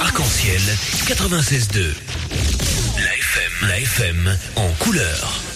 Arc-en-ciel 96.2. La FM, la FM en couleur.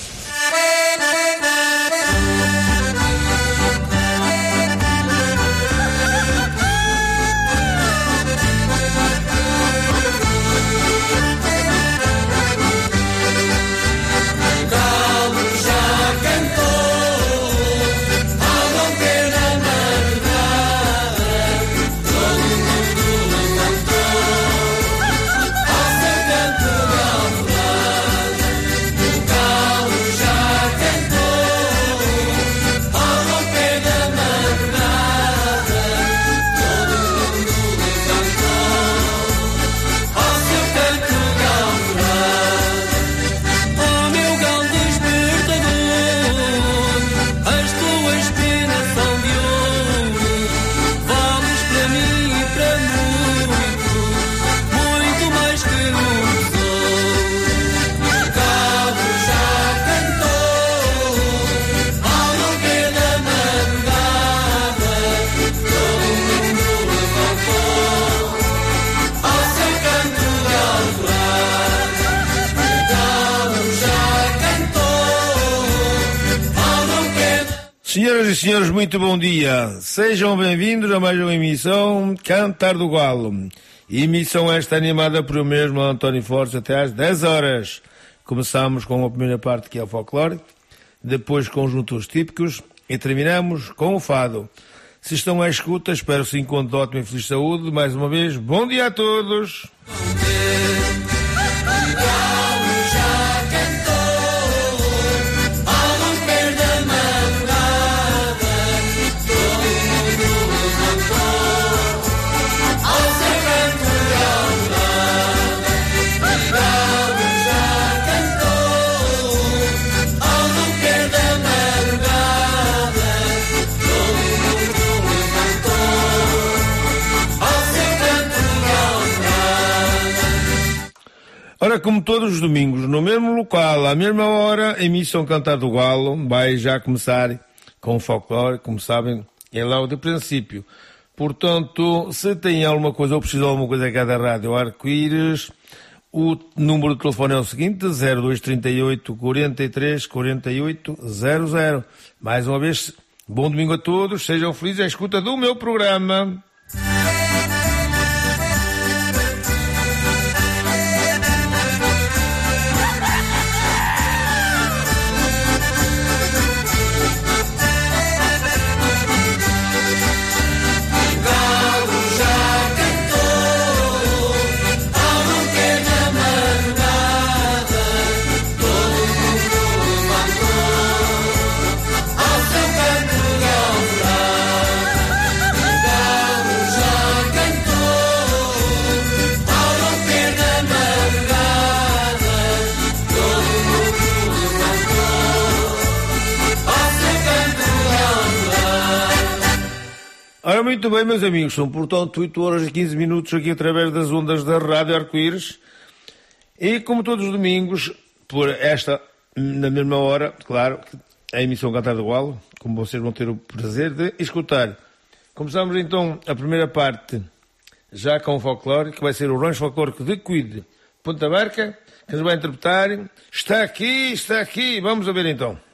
Senhoras e senhores, muito bom dia. Sejam bem-vindos a mais uma emissão Cantar do Galo. Emissão esta animada por eu mesmo, António Fortes, até às 10 horas. Começamos com a primeira parte que é o folclore, depois conjuntos típicos e terminamos com o fado. Se estão à escuta, espero se encontrem de ótima e feliz saúde. Mais uma vez, bom dia a todos. Como todos os domingos, no mesmo local, à mesma hora, a emissão Cantar do Galo vai já começar com o folclore, como sabem, é lá o de princípio. Portanto, se tem alguma coisa ou precisa de alguma coisa aqui da Rádio Arco-Íris, o número de telefone é o seguinte, 0238 43 48 00. Mais uma vez, bom domingo a todos, sejam felizes à escuta do meu programa. Ora, muito bem, meus amigos, são portanto 8 horas e 15 minutos aqui através das ondas da Rádio Arco-Íris. E como todos os domingos, por esta, na mesma hora, claro, a emissão Cantar do Galo, como vocês vão ter o prazer de escutar. Começamos então a primeira parte, já com o folclore, que vai ser o rancho folclórico de Cuide, Ponta Barca, que nos vai interpretar. Está aqui, está aqui, vamos a ver então.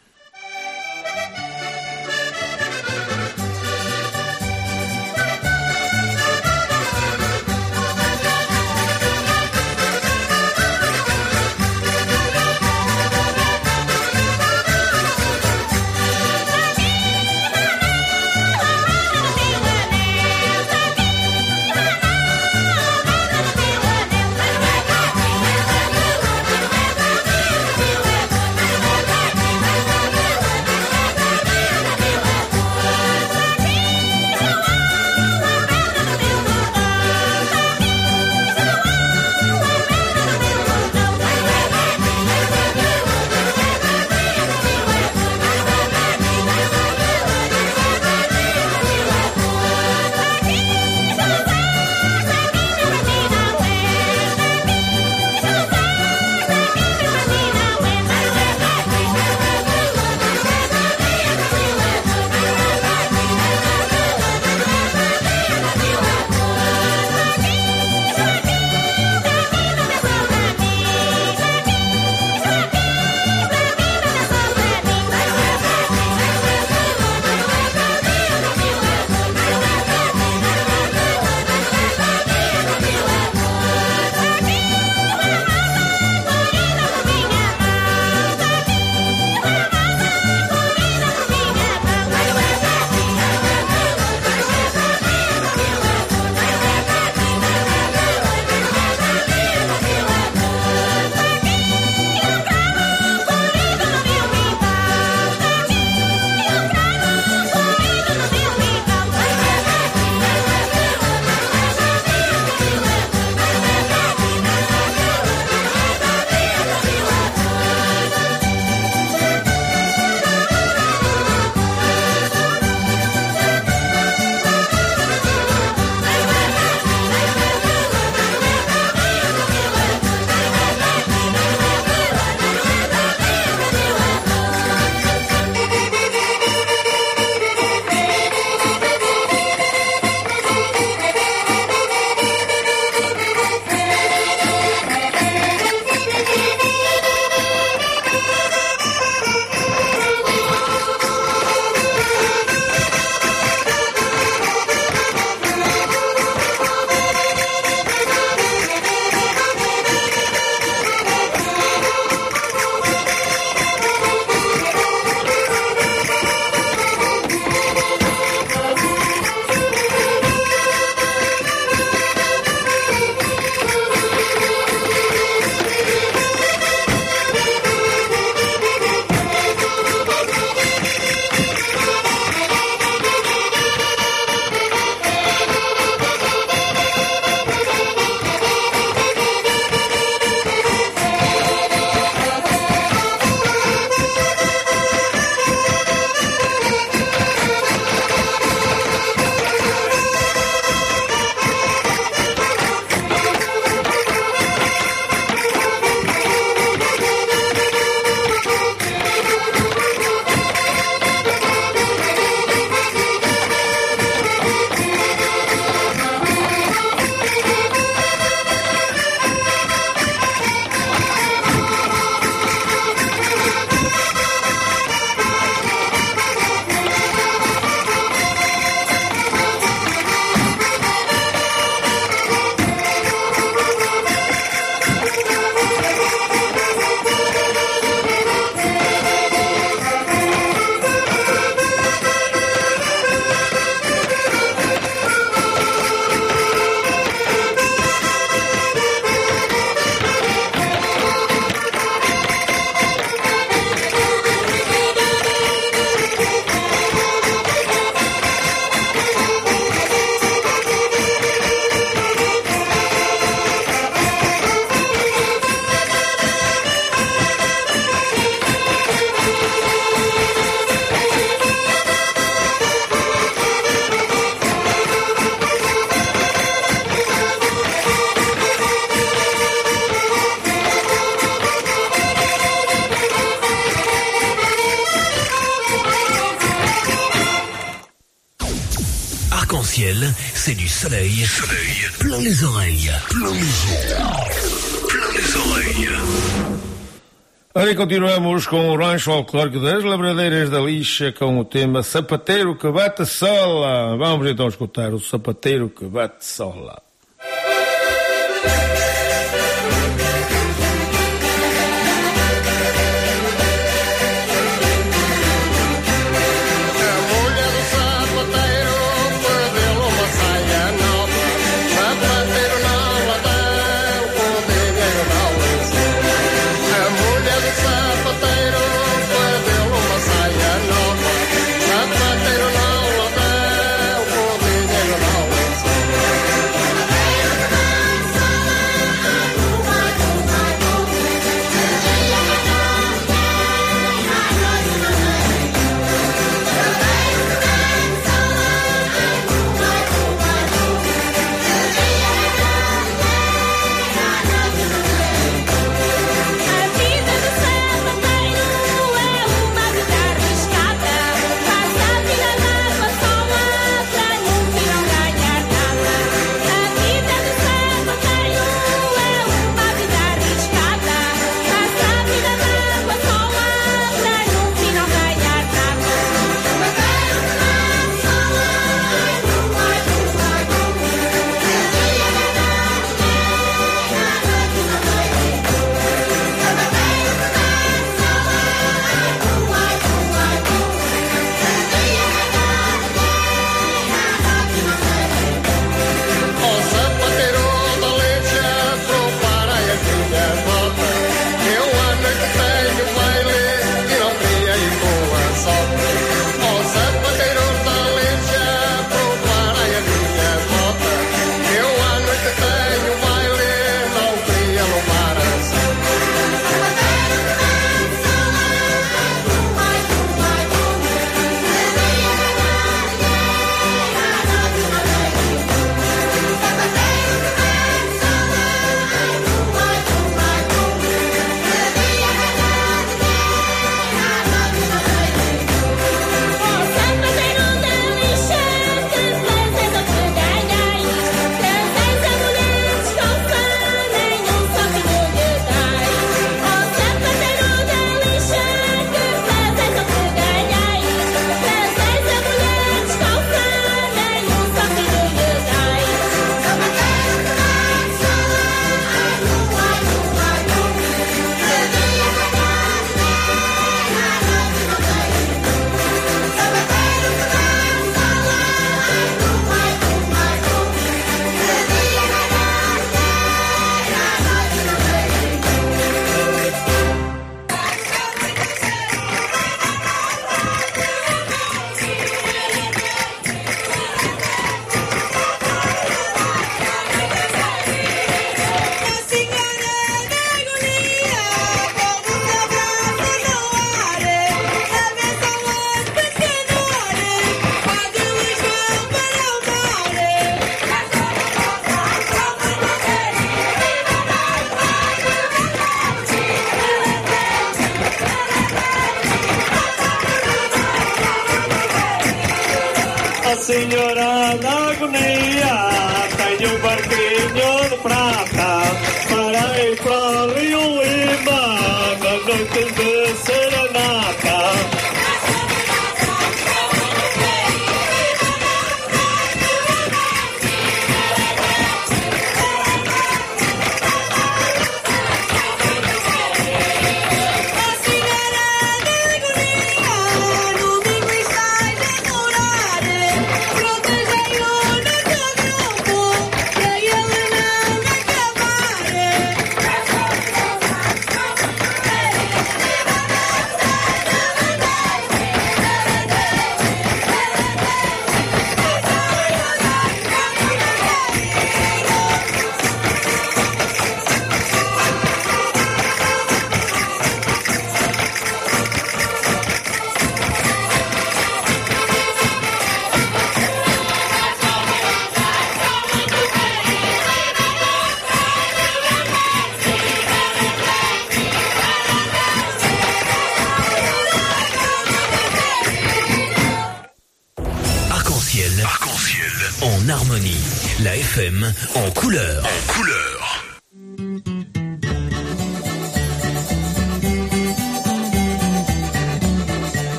continuamos com o rancho folclórico das Labradeiras da Lixa com o tema Sapateiro que bate sola. Vamos então escutar o Sapateiro que bate sola.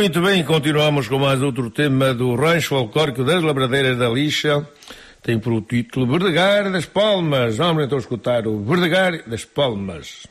Muito bem, continuamos com mais outro tema do Rancho Folclórico das Labradeiras da Lixa. Tem por o título Verdegar das Palmas. Vamos então escutar o Verdegar das Palmas.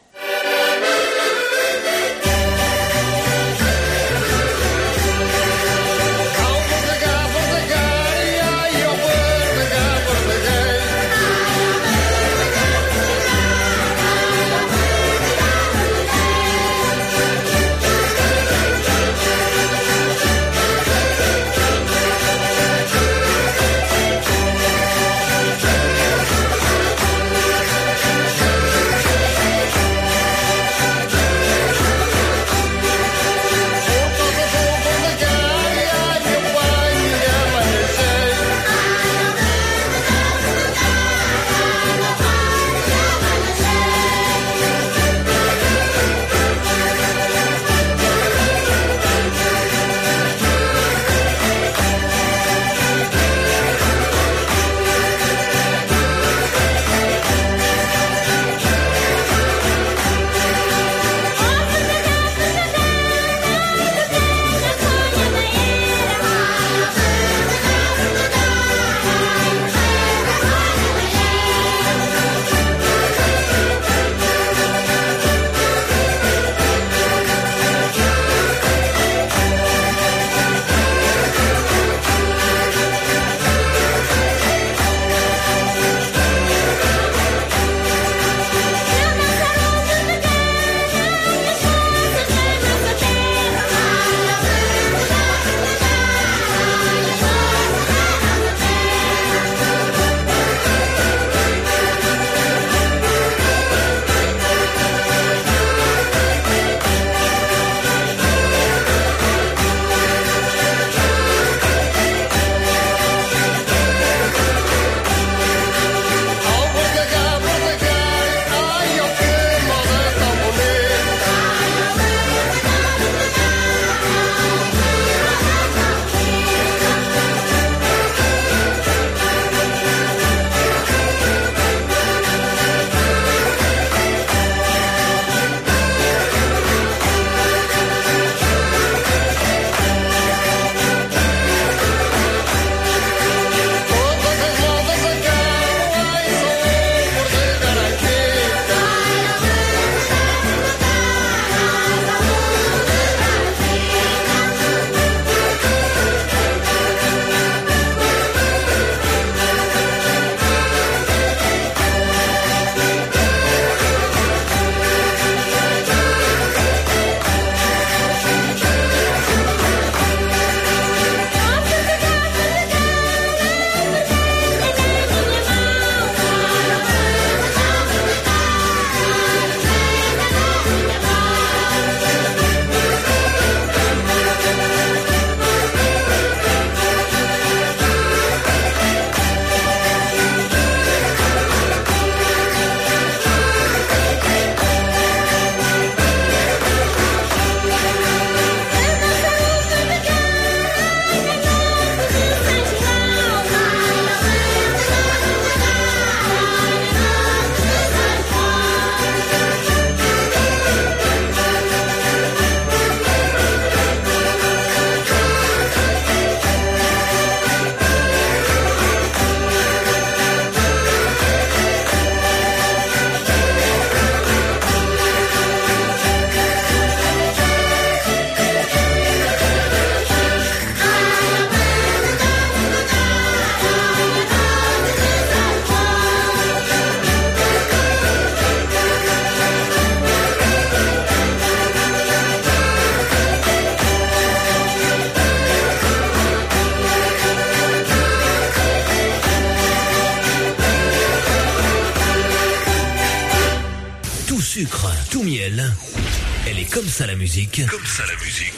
Comme ça la musique.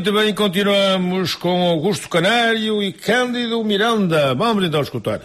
Muito bem, continuamos com Augusto Canário e Cândido Miranda. Vamos então escutar.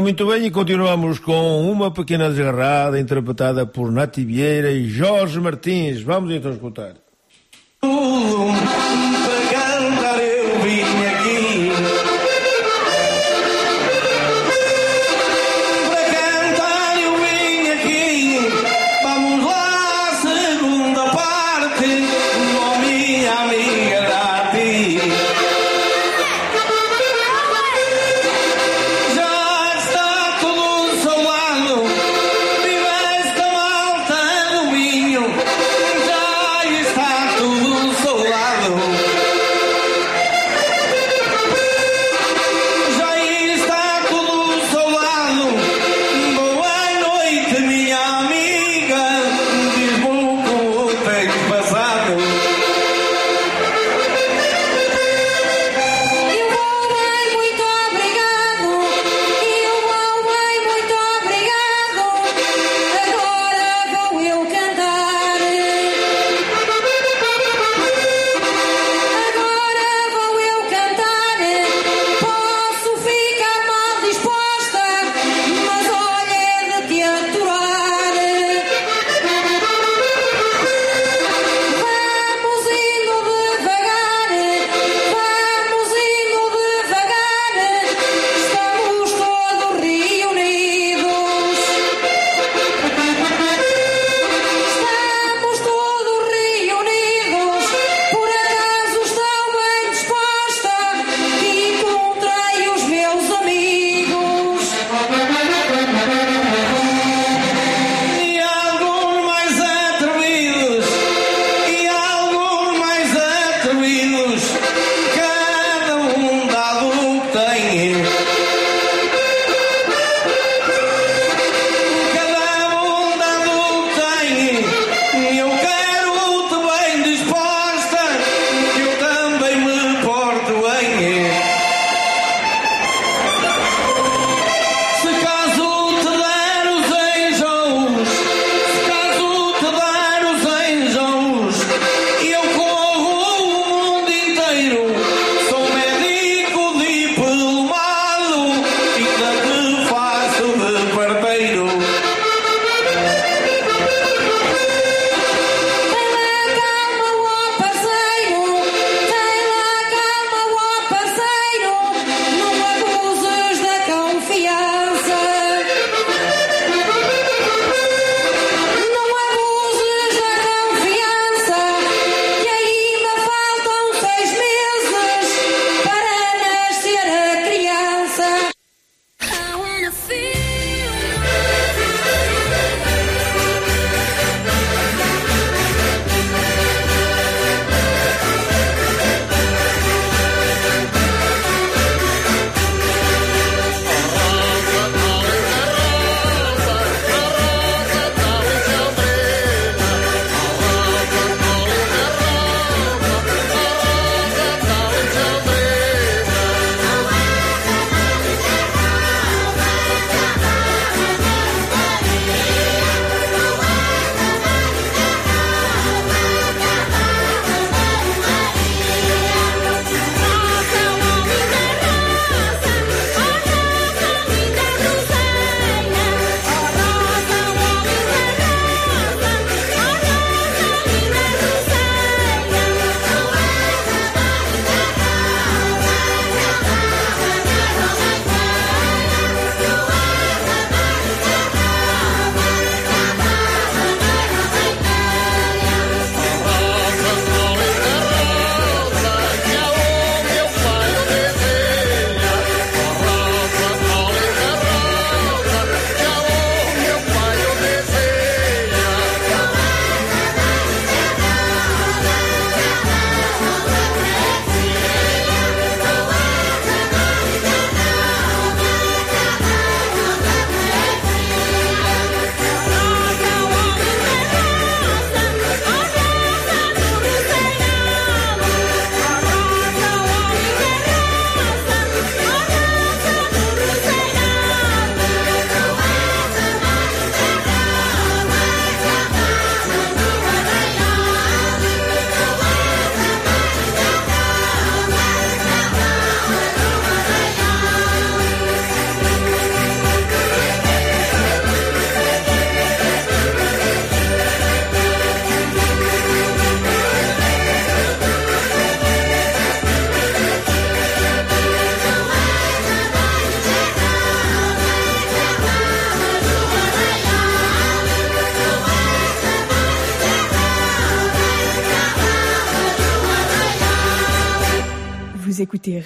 Muito bem, e continuamos com uma pequena desgarrada interpretada por Nati Vieira e Jorge Martins. Vamos então escutar.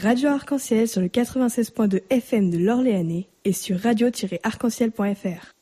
Radio Arc-en-Ciel sur le 96.2 FM de l'Orléanais et sur radio-arc-en-ciel.fr.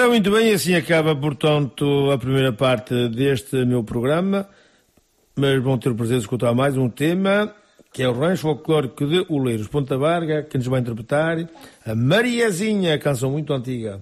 Ora, muito bem, assim acaba, portanto, a primeira parte deste meu programa. Mas vão ter o prazer de escutar mais um tema, que é o Rancho Folclórico de Oleiros Ponta Varga, que nos vai interpretar a Mariazinha, canção muito antiga.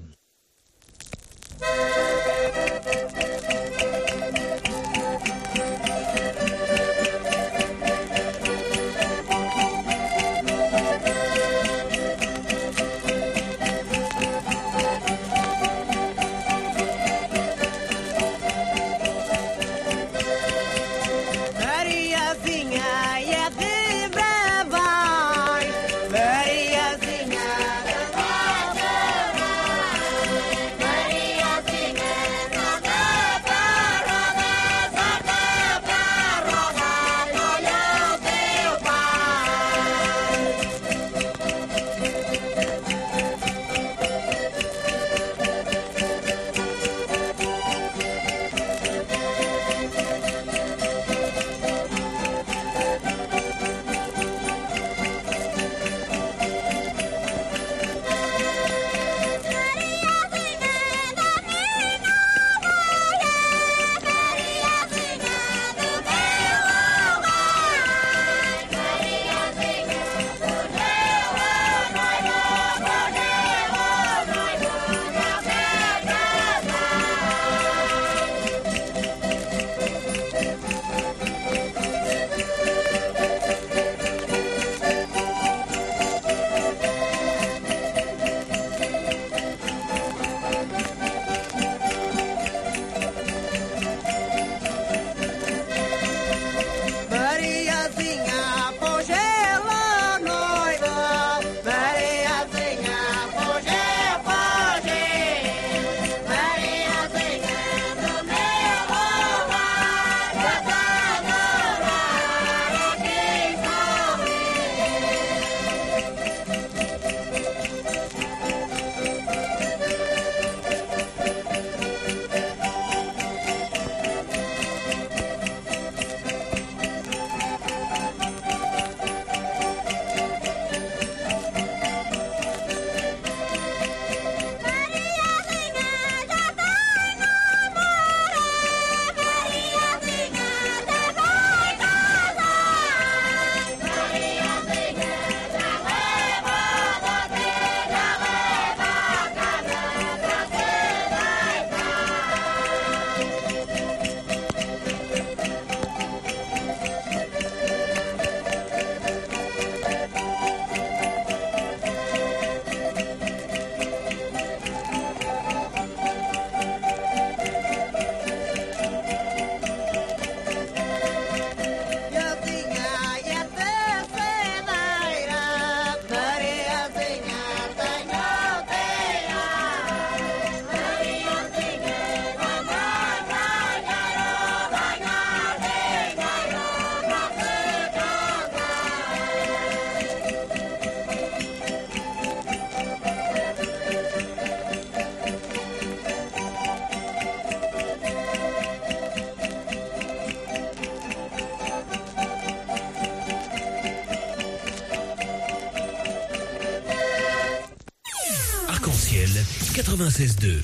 96.2.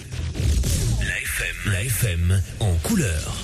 La FM. La FM en couleur.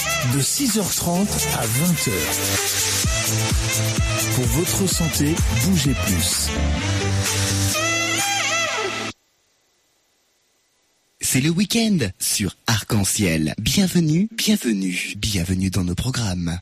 de 6h30 à 20h. Pour votre santé, bougez plus. C'est le week-end sur Arc-en-Ciel. Bienvenue, bienvenue, bienvenue dans nos programmes.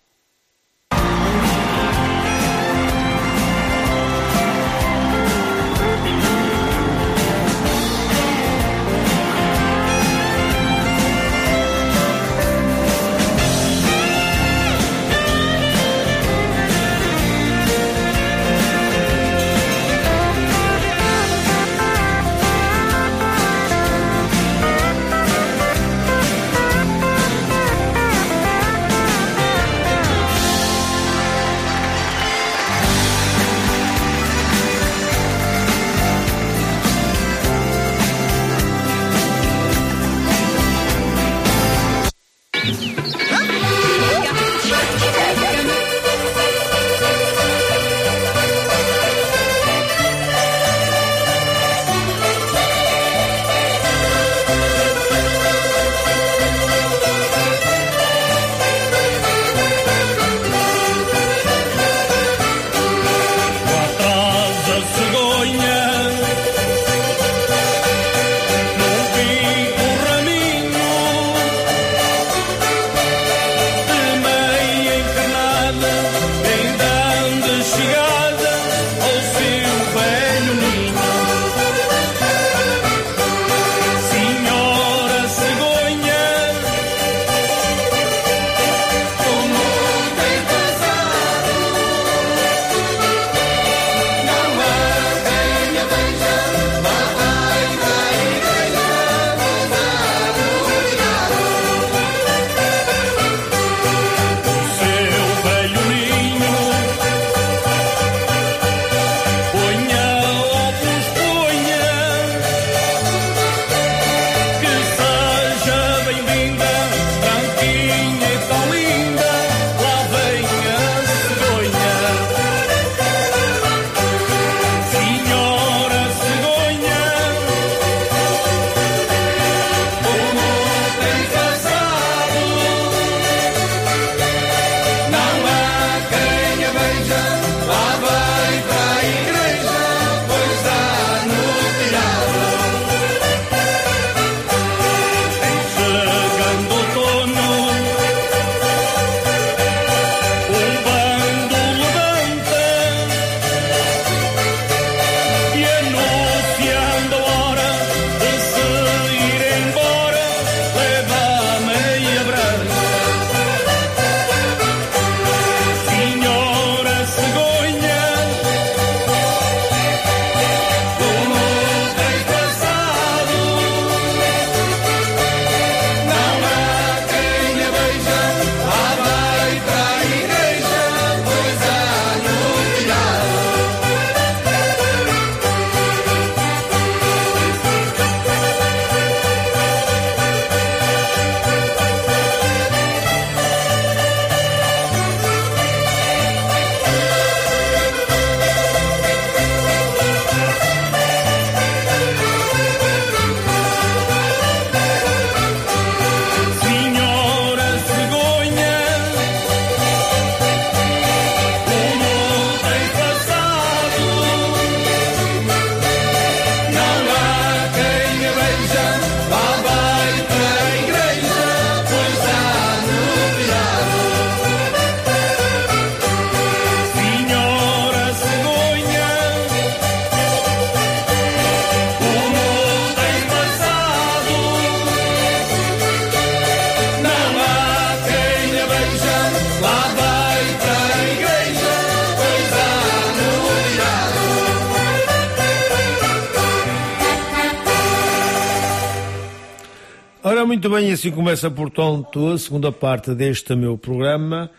assim começa, portanto, a segunda parte deste meu programa.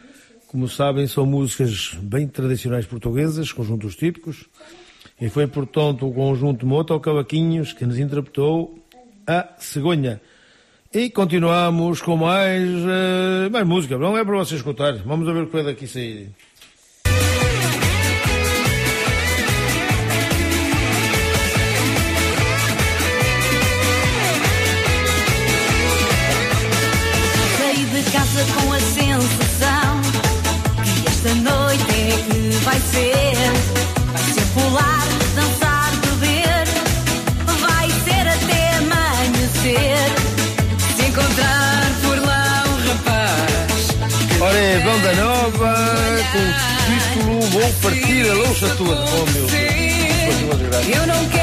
Como sabem, são músicas bem tradicionais portuguesas, conjuntos típicos. E foi, portanto, o conjunto Moto Cavaquinhos que nos interpretou a cegonha. E continuamos com mais, eh, mais música. Não é para vocês escutar. Vamos ver o que é daqui sair. vou partir a louça toda. Oh meu Deus. Eu não quero.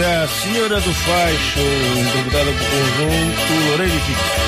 música Senhora do Faixo, deputada por conjunto Lorena Fique.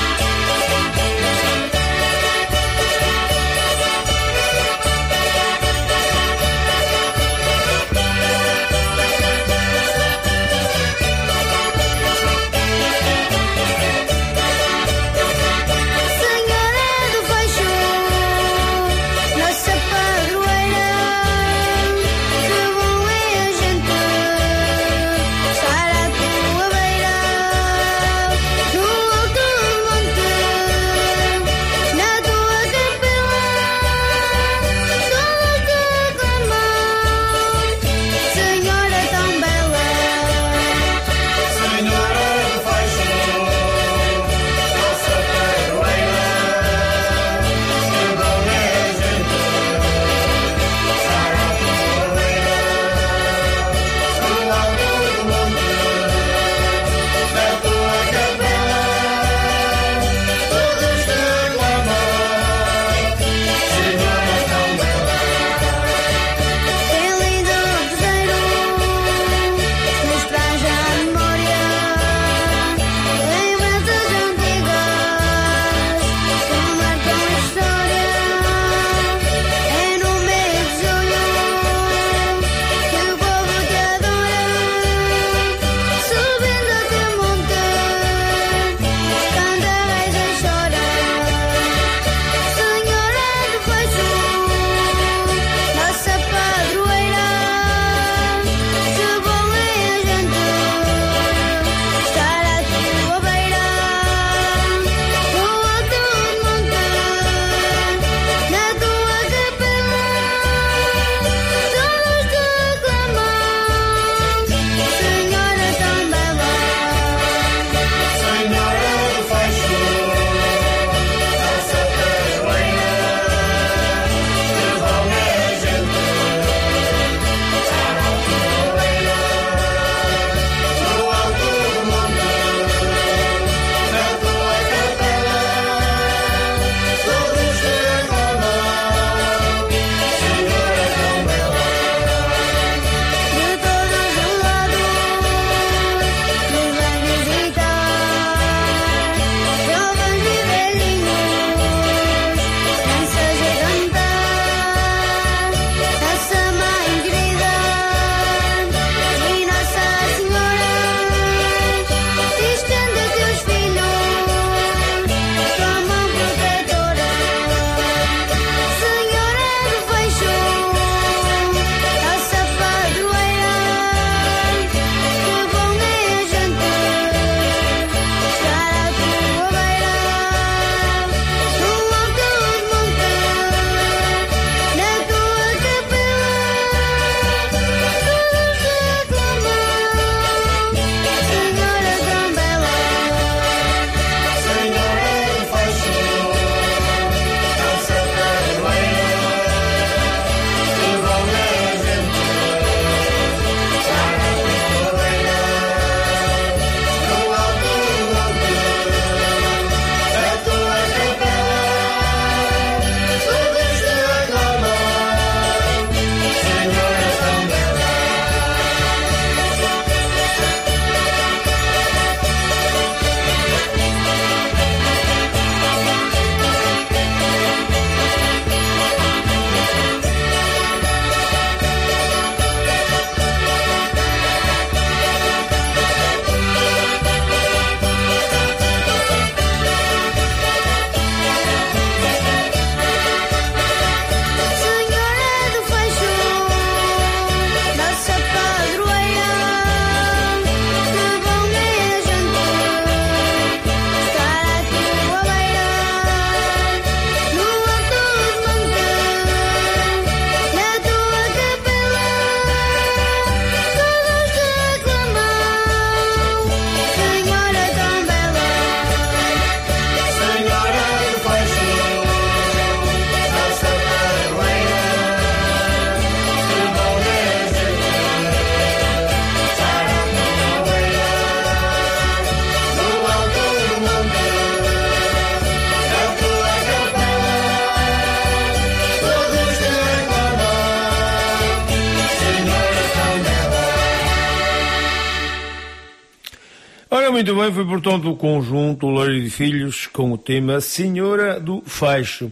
Bem, foi portanto o conjunto Loiro de Filhos com o tema Senhora do Faixo.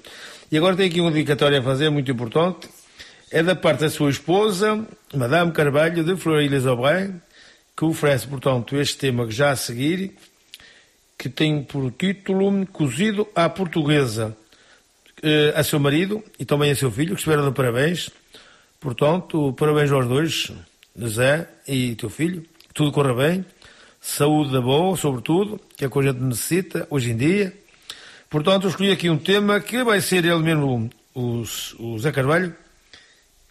E agora tem aqui uma dedicatória a fazer, muito importante. É da parte da sua esposa, Madame Carvalho de Florilhas Aubray, que oferece, portanto, este tema que já a seguir, que tem por título Cozido à Portuguesa, eh, a seu marido e também a seu filho, que estiveram de parabéns. Portanto, parabéns aos dois, Zé e teu filho, tudo corra bem, saúde boa, sobretudo, que é o que a gente necessita hoje em dia. Portanto, eu escolhi aqui um tema que vai ser ele mesmo, o, o Zé Carvalho,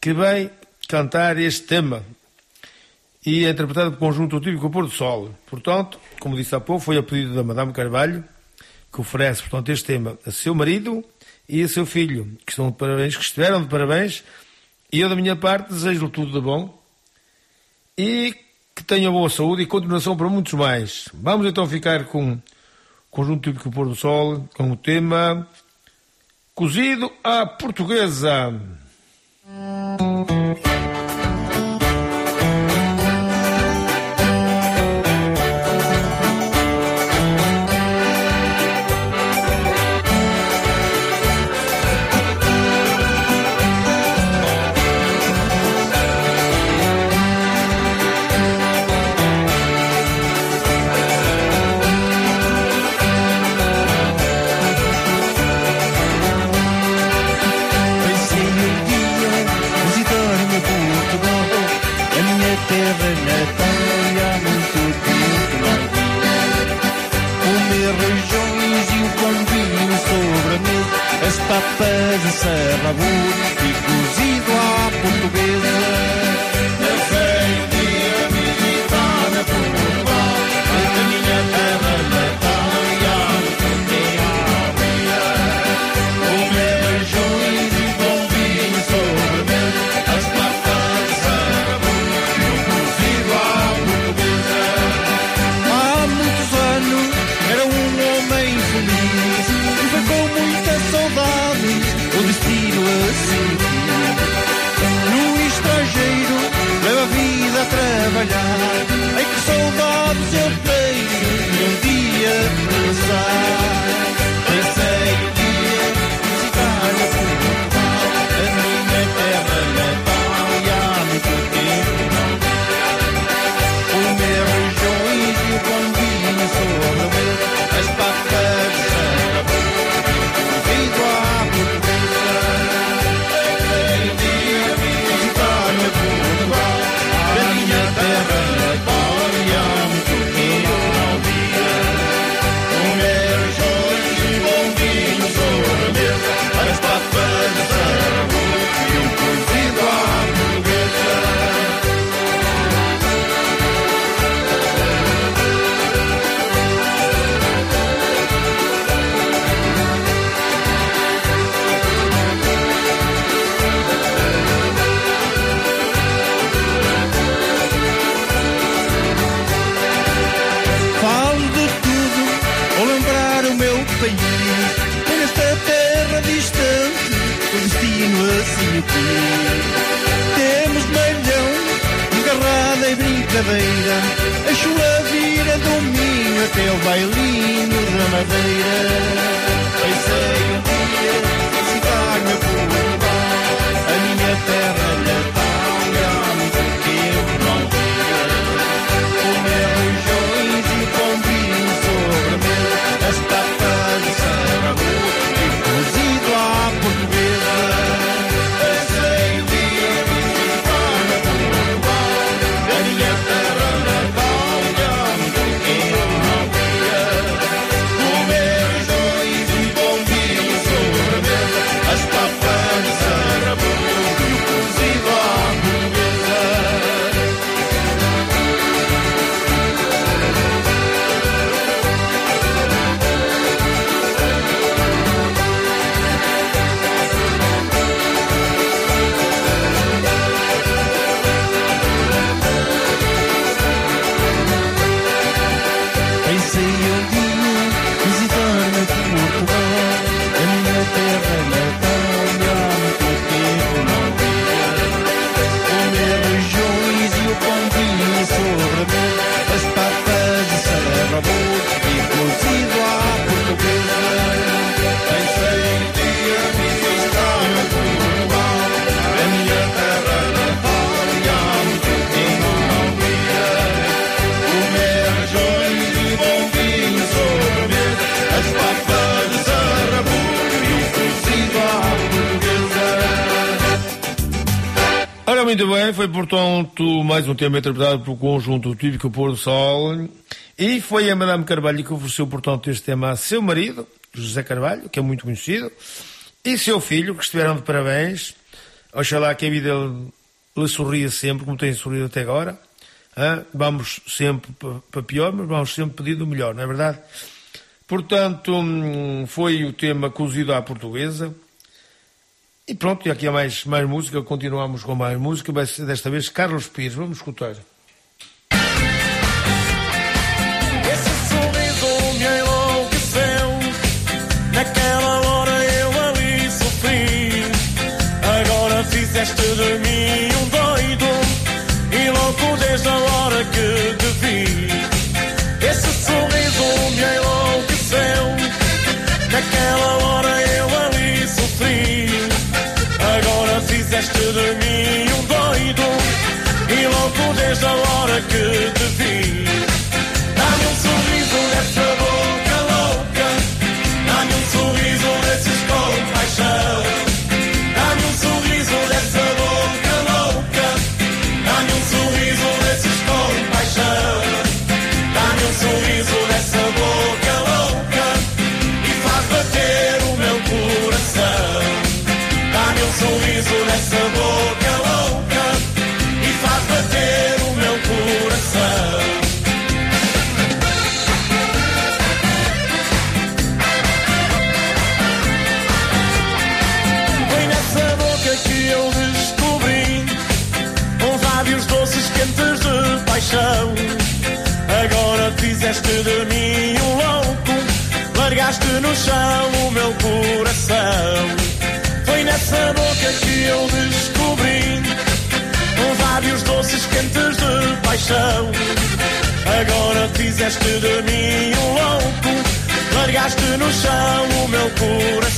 que vai cantar este tema. E é interpretado pelo conjunto típico Pôr do Sol. Portanto, como disse há pouco, foi a pedido da Madame Carvalho, que oferece, portanto, este tema a seu marido e a seu filho, que estão de parabéns, que estiveram de parabéns, e eu, da minha parte, desejo-lhe tudo de bom e que tenha boa saúde e continuação para muitos mais. Vamos então ficar com o conjunto típico Pôr do Sol, com o tema Cozido à Portuguesa. sincère à vous. Brincadeira. A vira domingo até o bailinho da madeira. Pensei um dia visitar-me a Portugal, a minha terra portanto mais um tema interpretado pelo conjunto Típico Pôr do Sol e foi a Madame Carvalho que ofereceu portanto este tema a seu marido, José Carvalho, que é muito conhecido, e seu filho, que estiveram de parabéns. Oxalá que a vida lhe, sorria sempre, como tem sorrido até agora. Vamos sempre pa- para pior, mas vamos sempre pedir do melhor, não é verdade? Portanto, hum, foi o tema cozido à portuguesa. E pronto, e aqui há mais, mais música, continuamos com mais música, vai desta vez Carlos Pires, vamos escutar. Naquela hora eu ali sofri. Agora fizeste de mim um doido. E louco desde a hora que fizeste de mim um doido. E louco desde a hora que te vi. Doces quentes de paixão. Agora fizeste de mim um louco, largaste no chão o meu coração.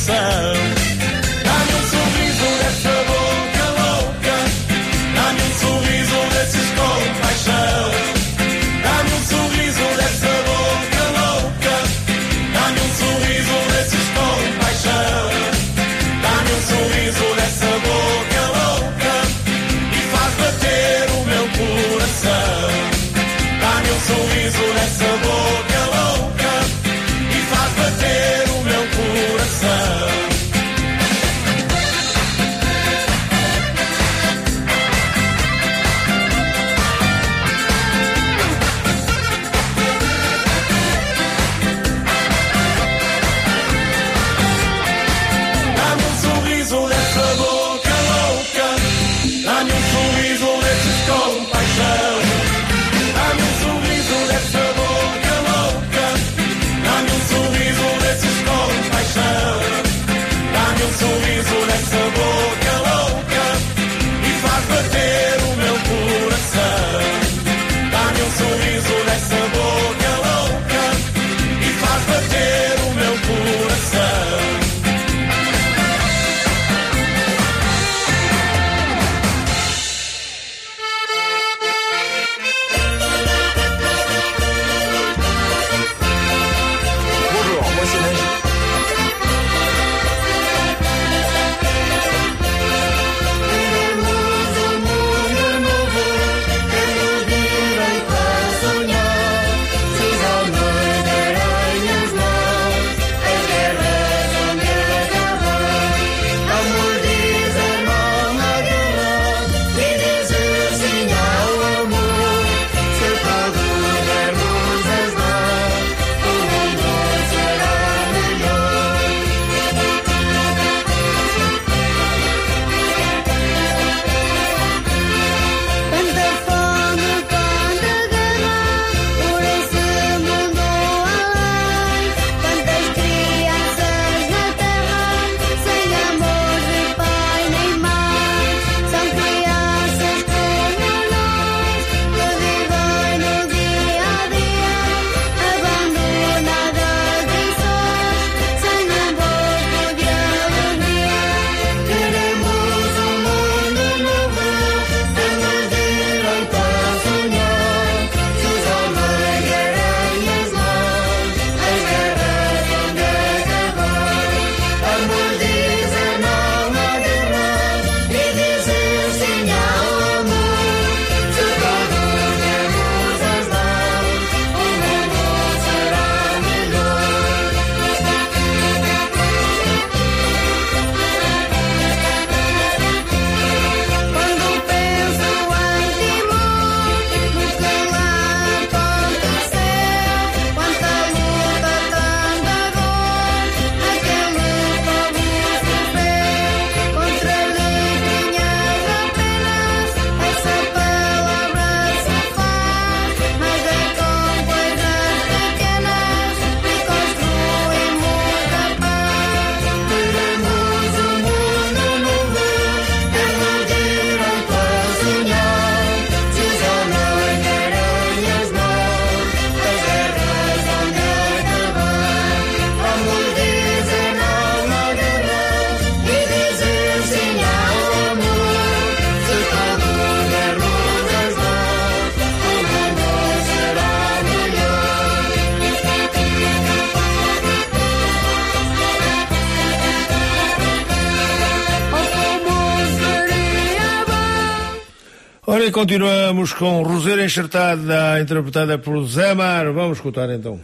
Continuamos com Roseira Enxertada, interpretada por Zé Mar. Vamos escutar então.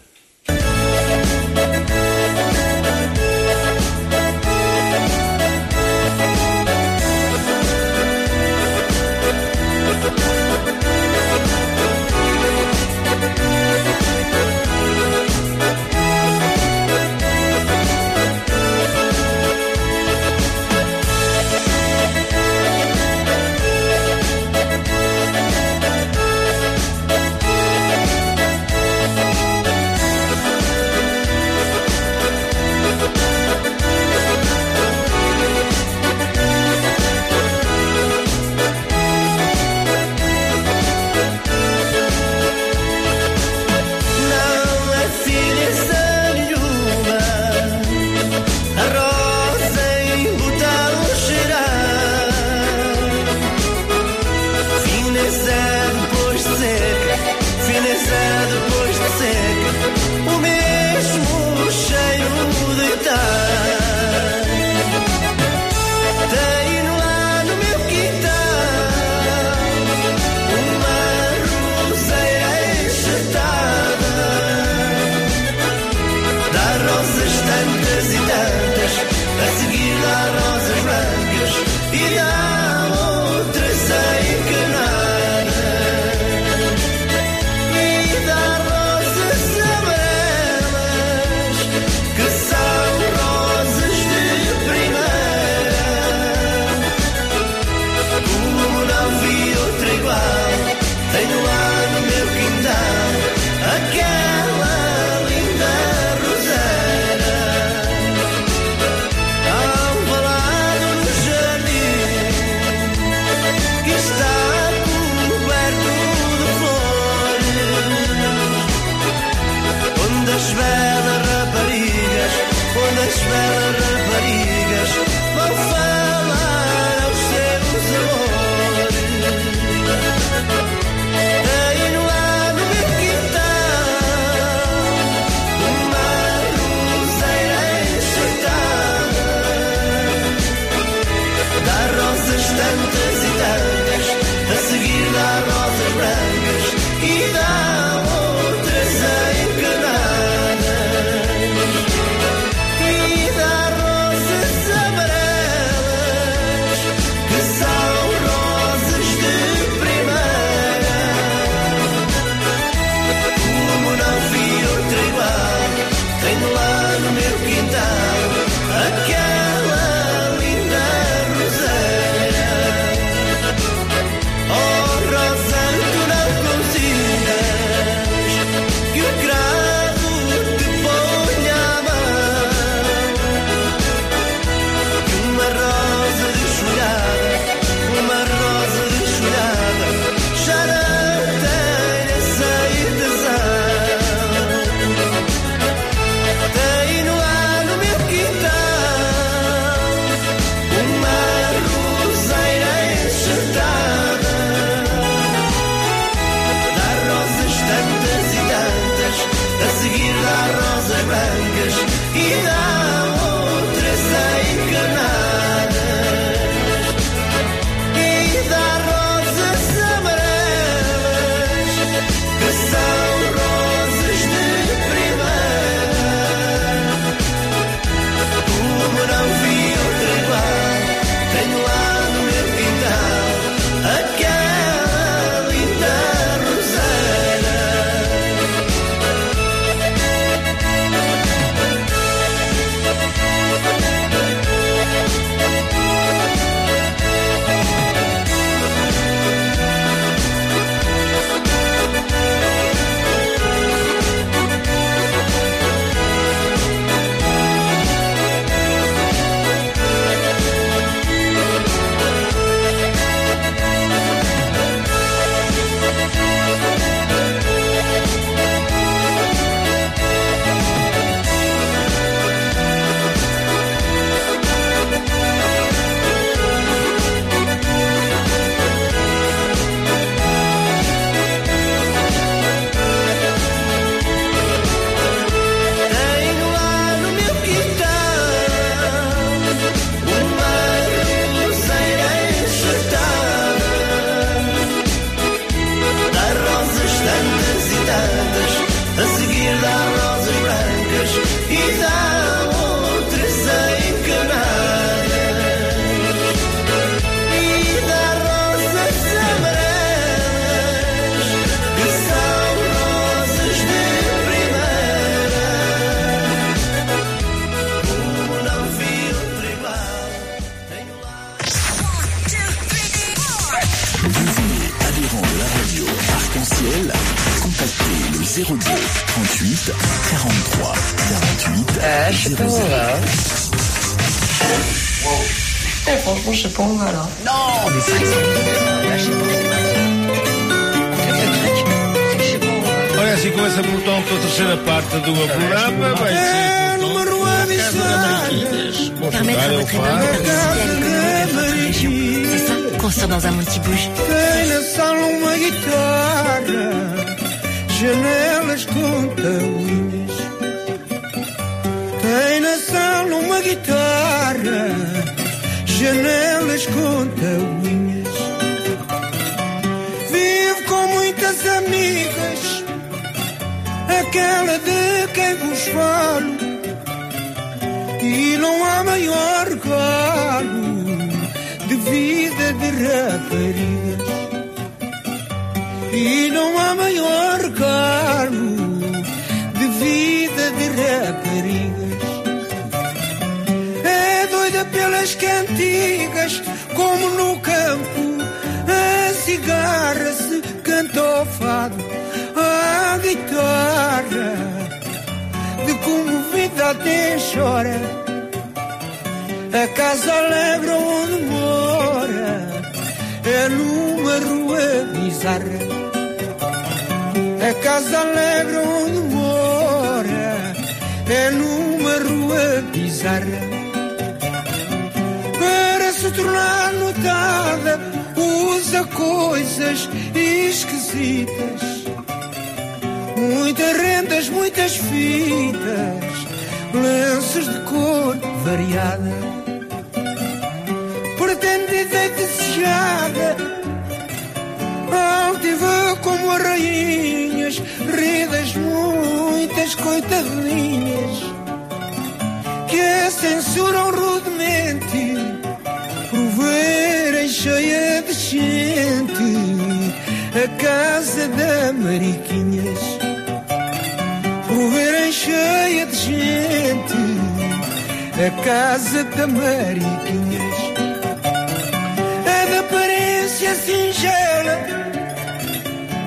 43 48 Ah, je sais pas où on 00. va. Eh, franchement, je sais pas où on va là. Non, mais c'est Olha, assim começa portanto a terceira parte do meu programa. Vai ser portanto, a Casa da Mariquinhas. Vou Permettre à votre épargne de falo. participer à l'économie de votre région. C'est ça, construire dans un monde qui bouge. Tem na sala uma guitarra, janelas com tabuinhas. Tem na sala uma guitarra, janelas com tabuinhas. Vive com muitas amigas, aquela de quem vos falo. E não há maior galo de vida de raparigas. Até chora. A casa alegre onde mora é numa rua bizarra. A casa alegre onde mora é numa rua bizarra. Para se tornar notada, usa coisas esquisitas. Muitas rendas, muitas fitas, lenços de cor variada. Pretendida e desejada, altiva como as rainhas, ridas muitas coitadinhas, que a censuram rudemente, por verem cheia de gente a casa da Mariquinhas. Cheia de gente a casa da Mariquinhas. É de aparência singela,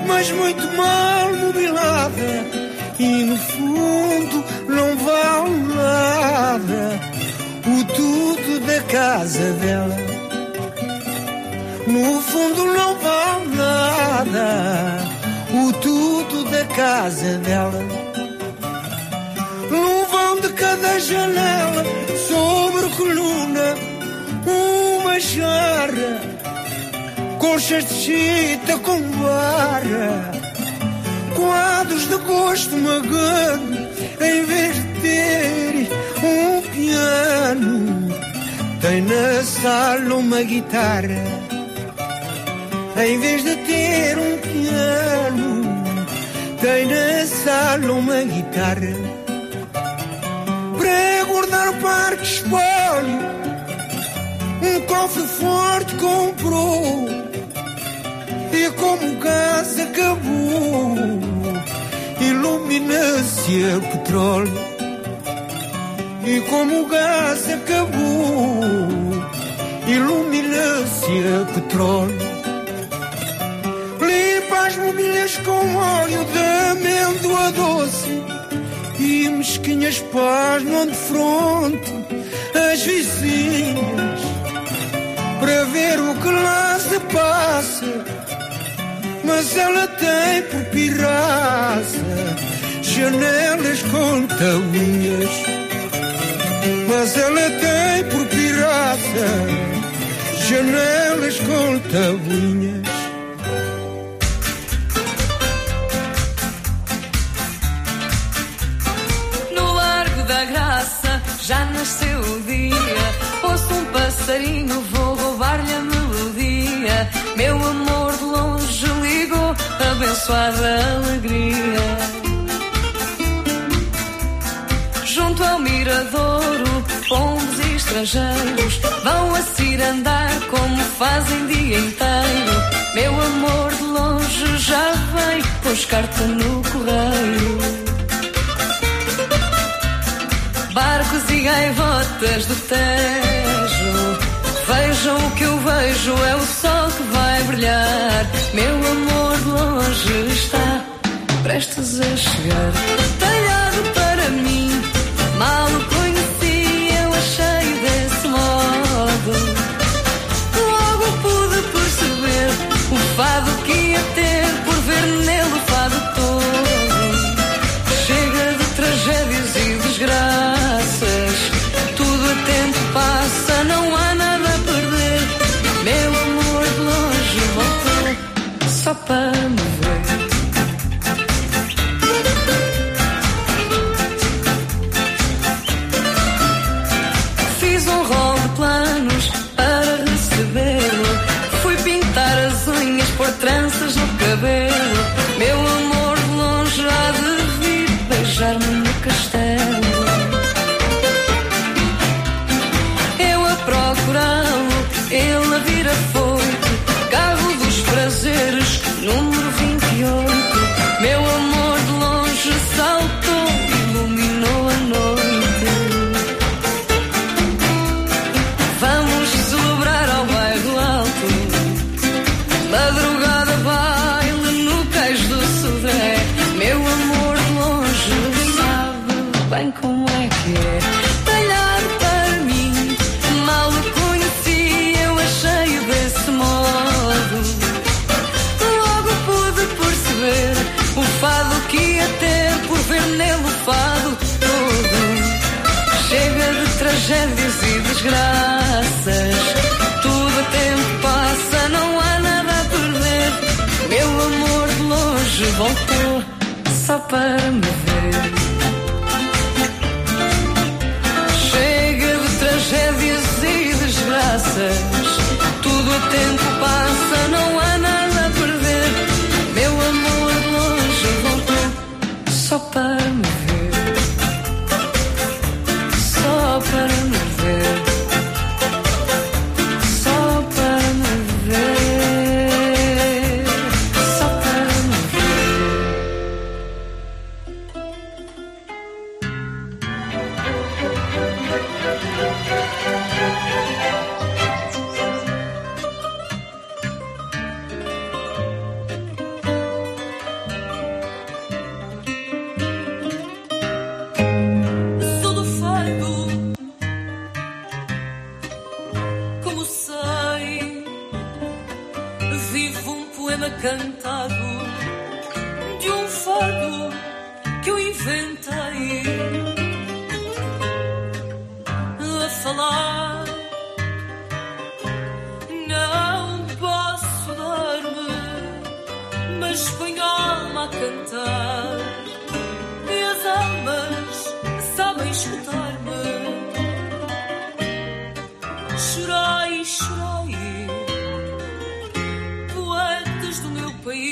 mas muito mal mobilada. E no fundo não vale nada o tudo da casa dela. No fundo não vale nada o tudo da casa dela. Cada janela, sobre coluna, uma jarra, colchas de chita com barra, quadros de gosto magano, em vez de ter um piano, tem na sala uma guitarra. Em vez de ter um piano, tem na sala uma guitarra. Para guardar o parque espólio, um cofre forte comprou. E como o gás acabou, ilumina-se a petróleo. E como o gás acabou, ilumina-se a petróleo. Limpa as mobílias com óleo de amêndoa doce mesquinhas pasmam de fronte as vizinhas para ver o que lá se passa. Mas ela tem por pirraça janelas com tabuinhas. Mas ela tem por pirraça janelas com tabuinhas. Já nasceu o dia. Ouço um passarinho, vou roubar-lhe a melodia. Meu amor de longe ligou, abençoada alegria. Junto ao miradouro, pombos e estrangeiros vão a cirandar como fazem dia inteiro. Meu amor de longe já vem buscar-te no correio barcos e gaivotas do Tejo. Vejam o que eu vejo, é o sol que vai brilhar. Meu amor de longe está prestes a chegar. Talhado para mim, mal desgraças. Tudo a tempo passa, não há nada a perder. Meu amor de longe voltou só para me Chorai, chorai, poetas do meu país,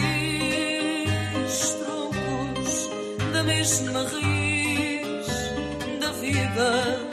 troncos da mesma raiz da vida.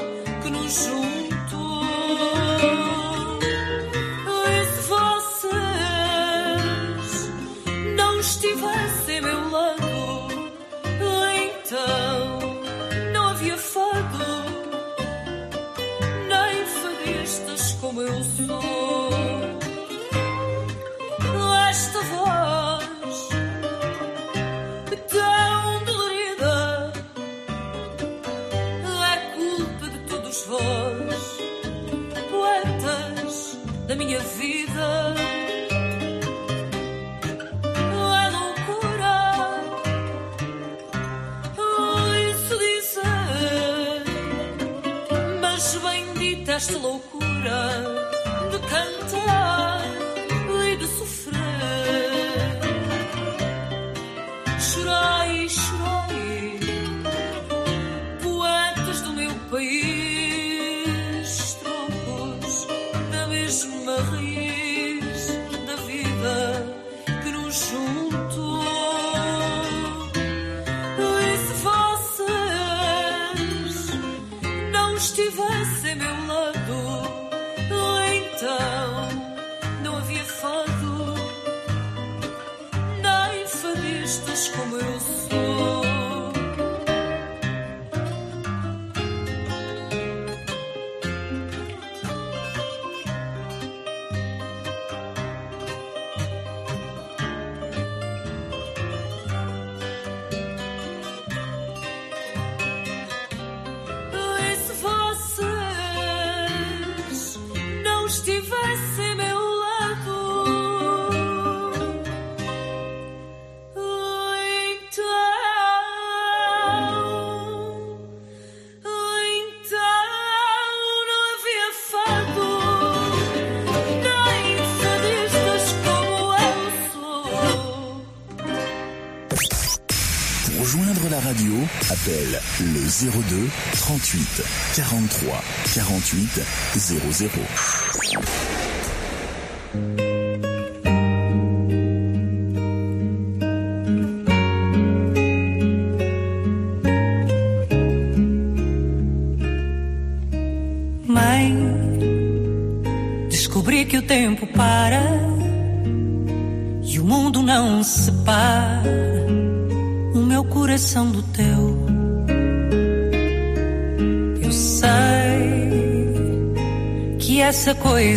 Le 02 38 43 48 00.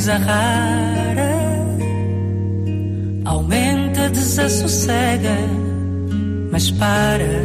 coisa rara. Aumenta, desassossega, mas para.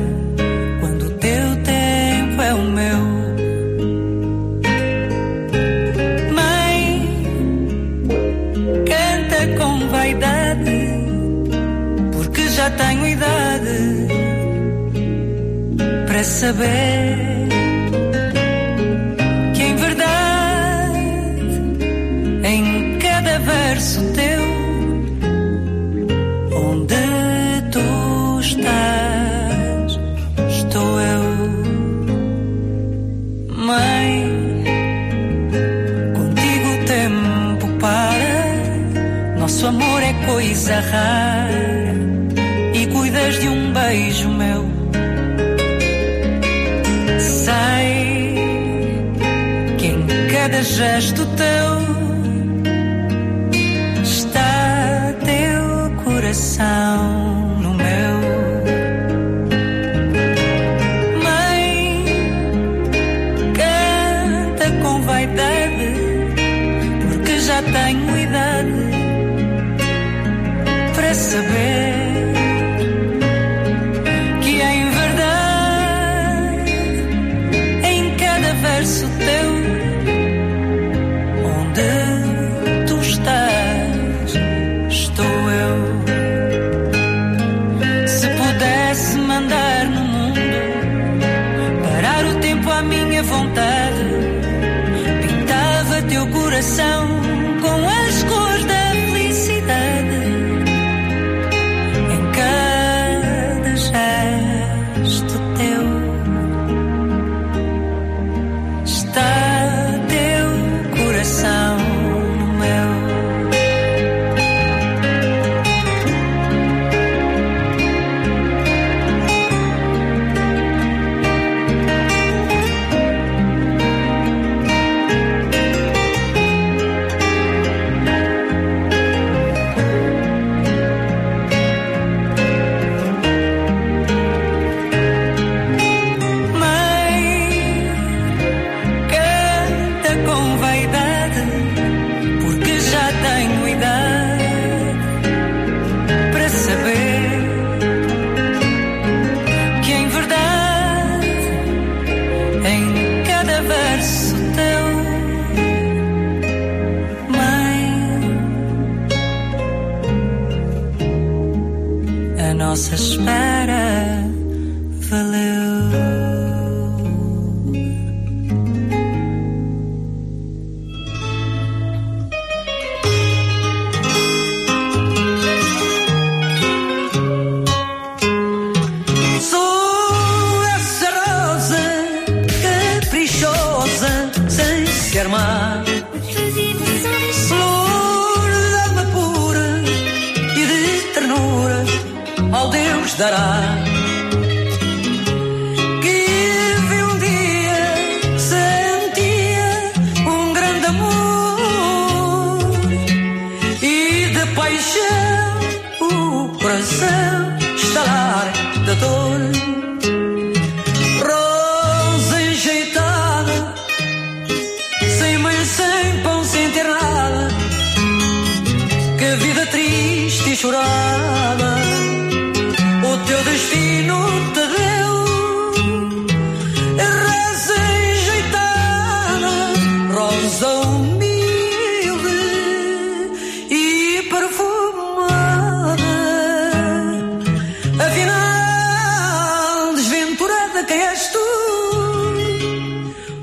quem és tu?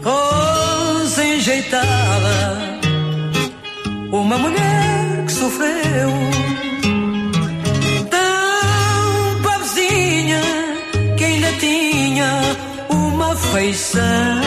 Oh, Rose enjeitada, uma mulher que sofreu. Tão pobrezinha que ainda tinha uma feição.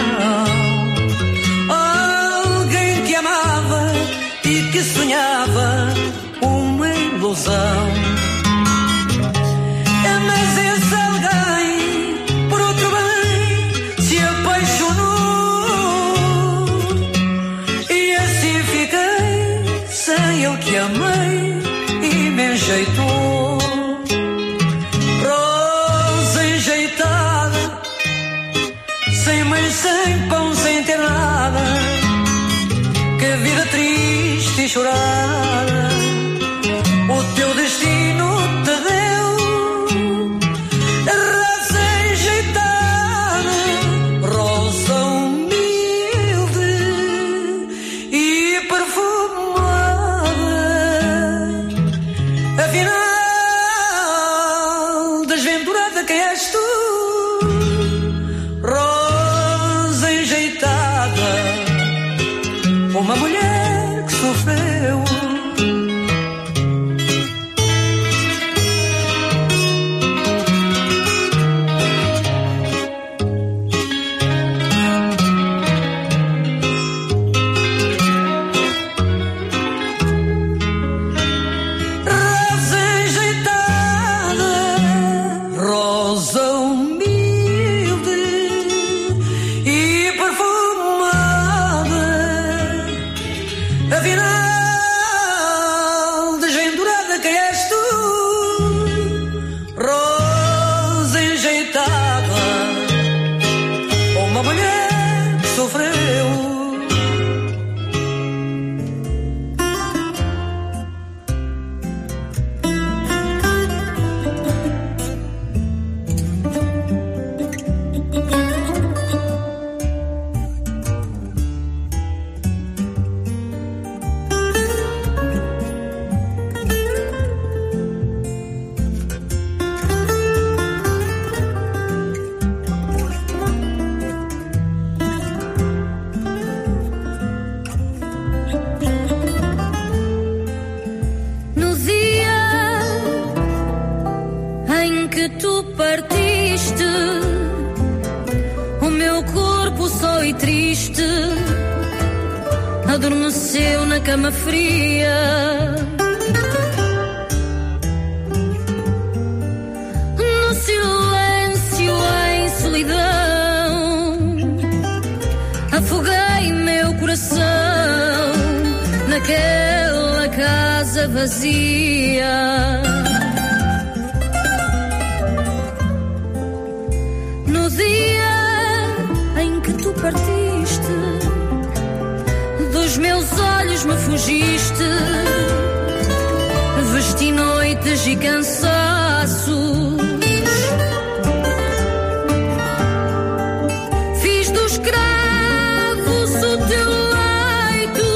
Fiz dos cravos o teu leito,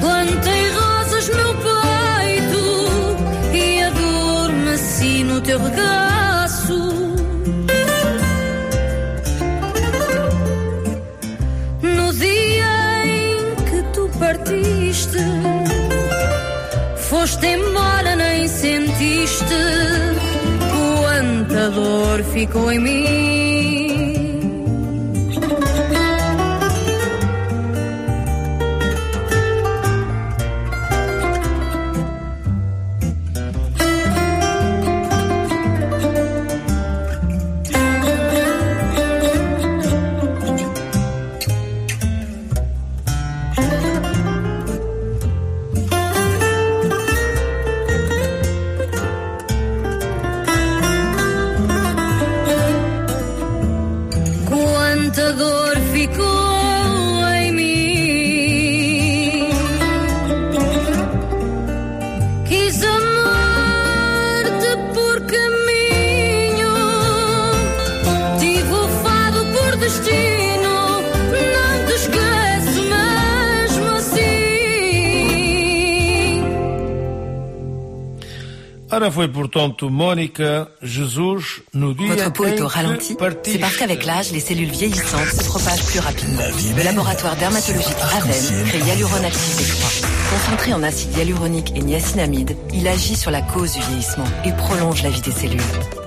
plantei rosas meu peito e adormeci no teu regaço. No dia em que tu partiste, foste embora, nem sentiste quanta dor ficou em mim. Ora foi, portanto, Mónica Jesus no dia Votre peau est au ralenti. C'est parce qu'avec l'âge, les cellules vieillissantes se propagent plus rapidement. Le laboratoire dermatologique Aven crée Hyaluron Active 3. Concentré en acide hyaluronique et niacinamide, il agit sur la cause du vieillissement et prolonge la vie des cellules.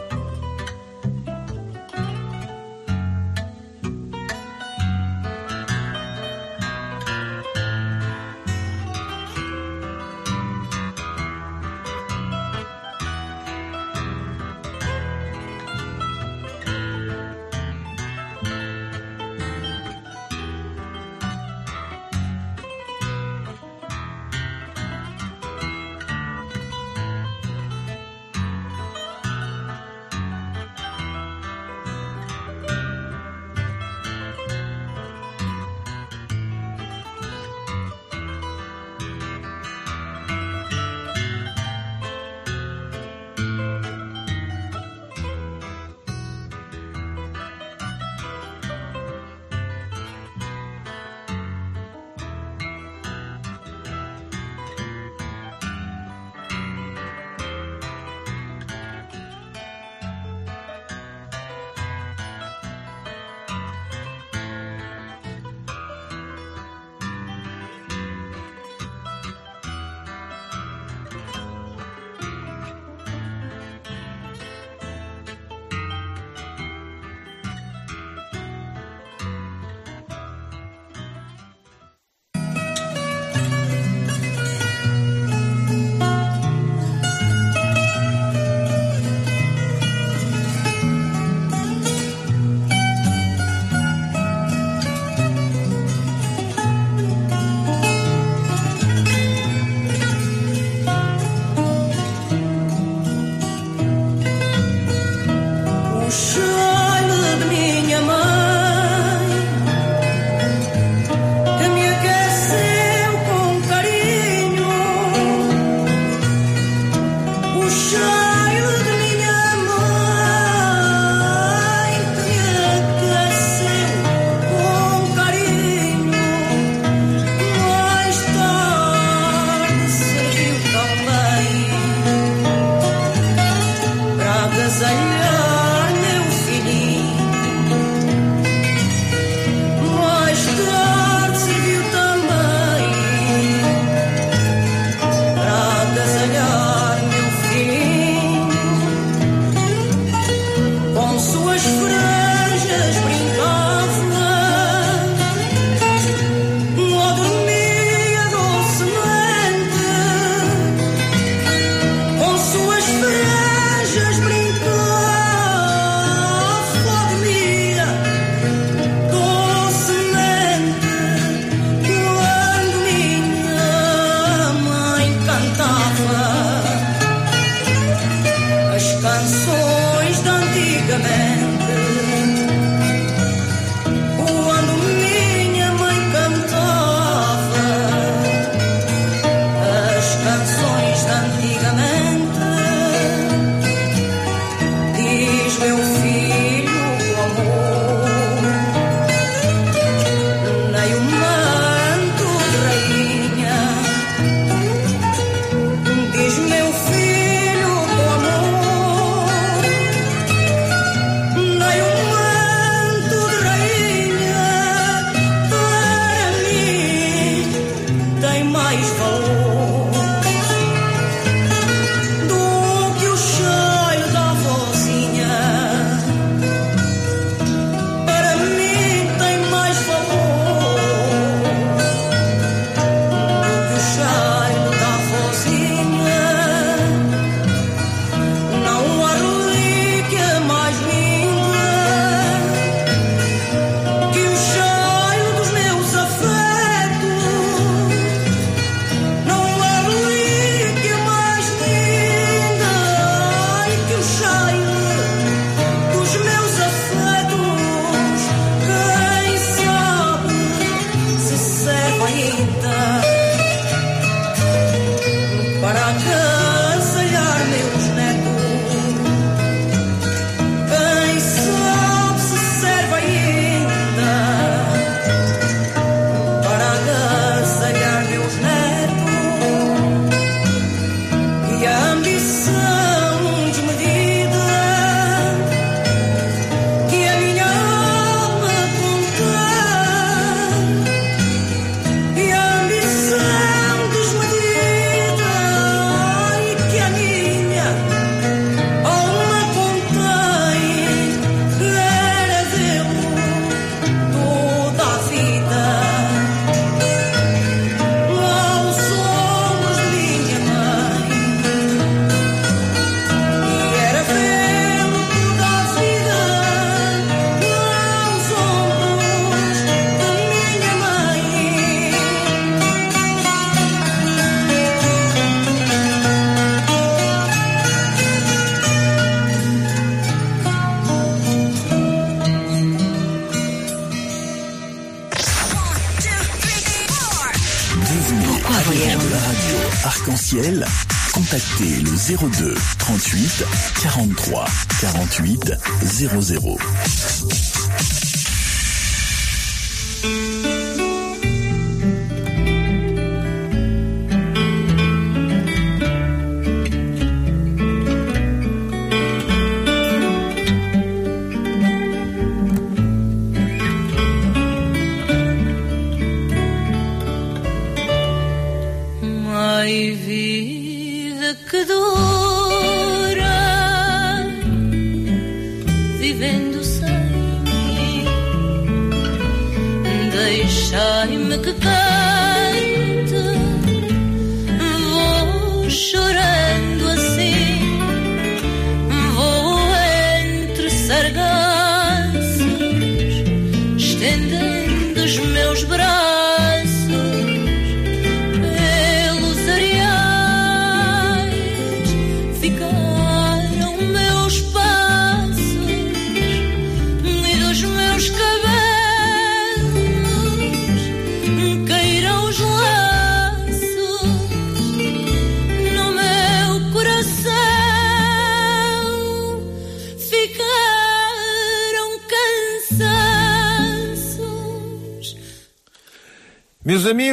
Contactez le 02 38 43 48 00.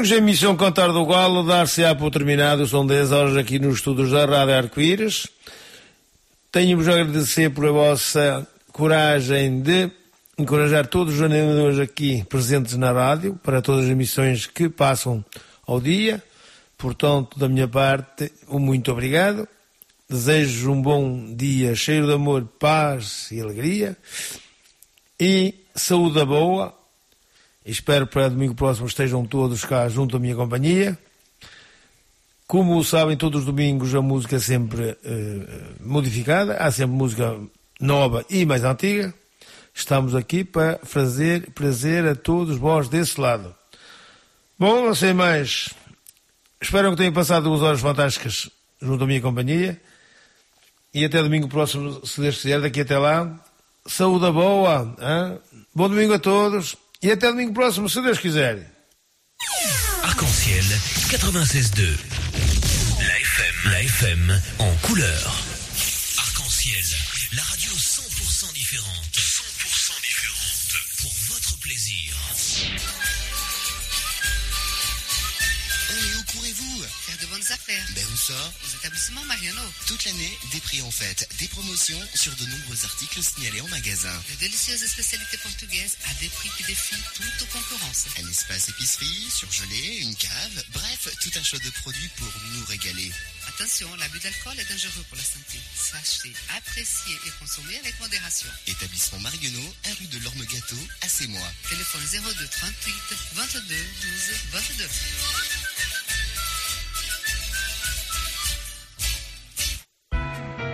Amigos, a emissão Cantar do Galo dar-se-á por terminado. São 10 horas aqui nos estudos da Rádio Arco-Íris. Tenho-vos a agradecer por a vossa coragem de encorajar todos os animadores aqui presentes na rádio para todas as emissões que passam ao dia. Portanto, da minha parte, um muito obrigado. Desejo um bom dia cheio de amor, paz e alegria. E saúde boa. Espero para domingo próximo estejam todos cá junto à minha companhia. Como sabem, todos os domingos a música é sempre eh, modificada, há sempre música nova e mais antiga. Estamos aqui para fazer prazer a todos vós desse lado. Bom, não sei mais. Espero que tenham passado duas horas fantásticas junto à minha companhia. e até domingo próximo, se Deus quiser, daqui até lá. Saúde boa, hein? bom domingo a todos e até domingo próximo, se Deus quiser. Arc-en-ciel 96.2. La FM, la FM en couleur. Ben où ça? Aux établissements Mariano. Toute l'année, des prix en fête, des promotions sur de nombreux articles signalés en magasin. De délicieuses spécialités portugaises à des prix qui défient toute concurrence. Un espace épicerie, surgelé, une cave, bref, tout un choix de produits pour nous régaler. Attention, l'abus d'alcool est dangereux pour la santé. Sachez apprécier et consommer avec modération. Établissement Marguenot, 1 rue de l'Orme Gâteau, à Mois. Téléphone 02 38 22 12 22.